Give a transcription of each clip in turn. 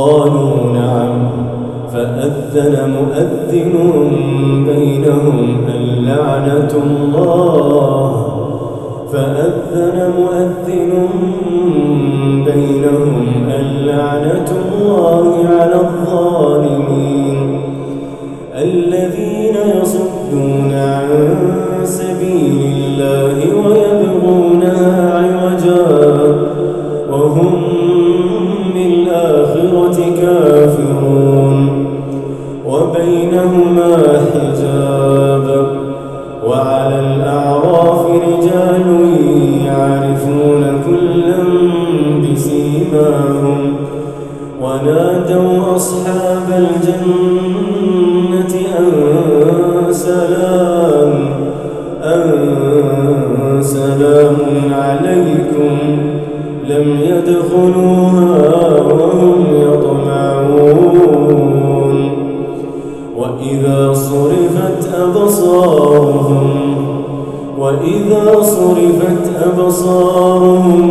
قالوا نعم. فأذن مؤذن بينهم اللعنة الله. فأذن مؤذن بينهم اللعنة الله على الظالمين. الذين يصدون عن أصحاب الجنة أن سلام أن سلام عليكم. لم يدخلوها وهم يطمعون. وإذا صرفت أبصارهم وإذا صرفت أبصارهم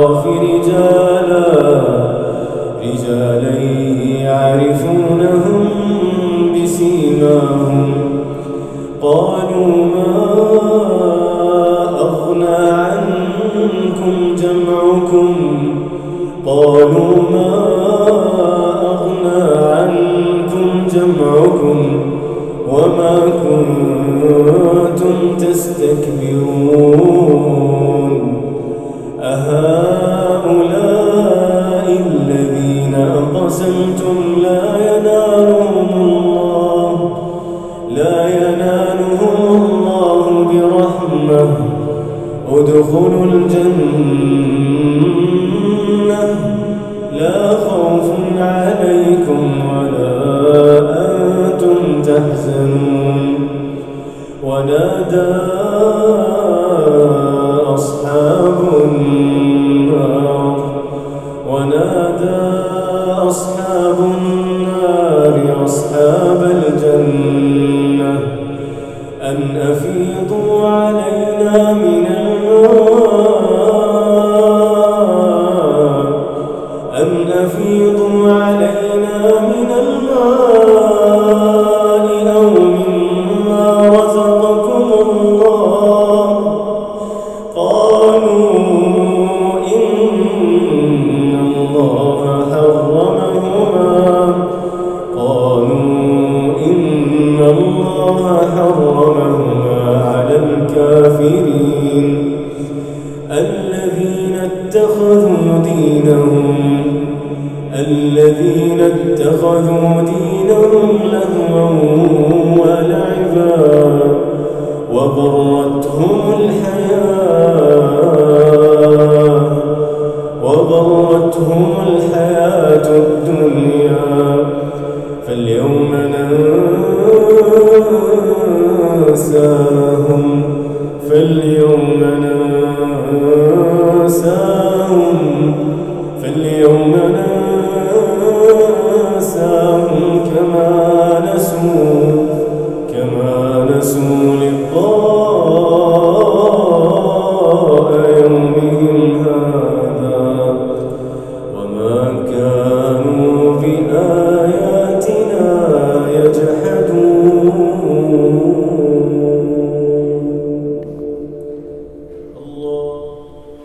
جمعكم وما كنتم تستكبرون أهؤلاء الذين أقسمتم لا ينالهم الله لا ينالهم الله برحمة ادخلوا الجنة لا خوف عليكم تحزنون. ونادى أصحاب النار. ونادى أصحاب النار أصحاب الجنة أن أفيضوا علينا من الماء. أن أفيضوا علينا من الماء. حرمهما على الكافرين. الذين اتخذوا دينهم الذين اتخذوا دينهم لهوا ولعبا وغرتهم الحياة وغرتهم الحياة الدنيا. فاليوم ننظر ساهم فاليوم ناساهم فاليوم ناساهم كما نسوا كما نسوا لقاء يومهم هذا وما كانوا بآخر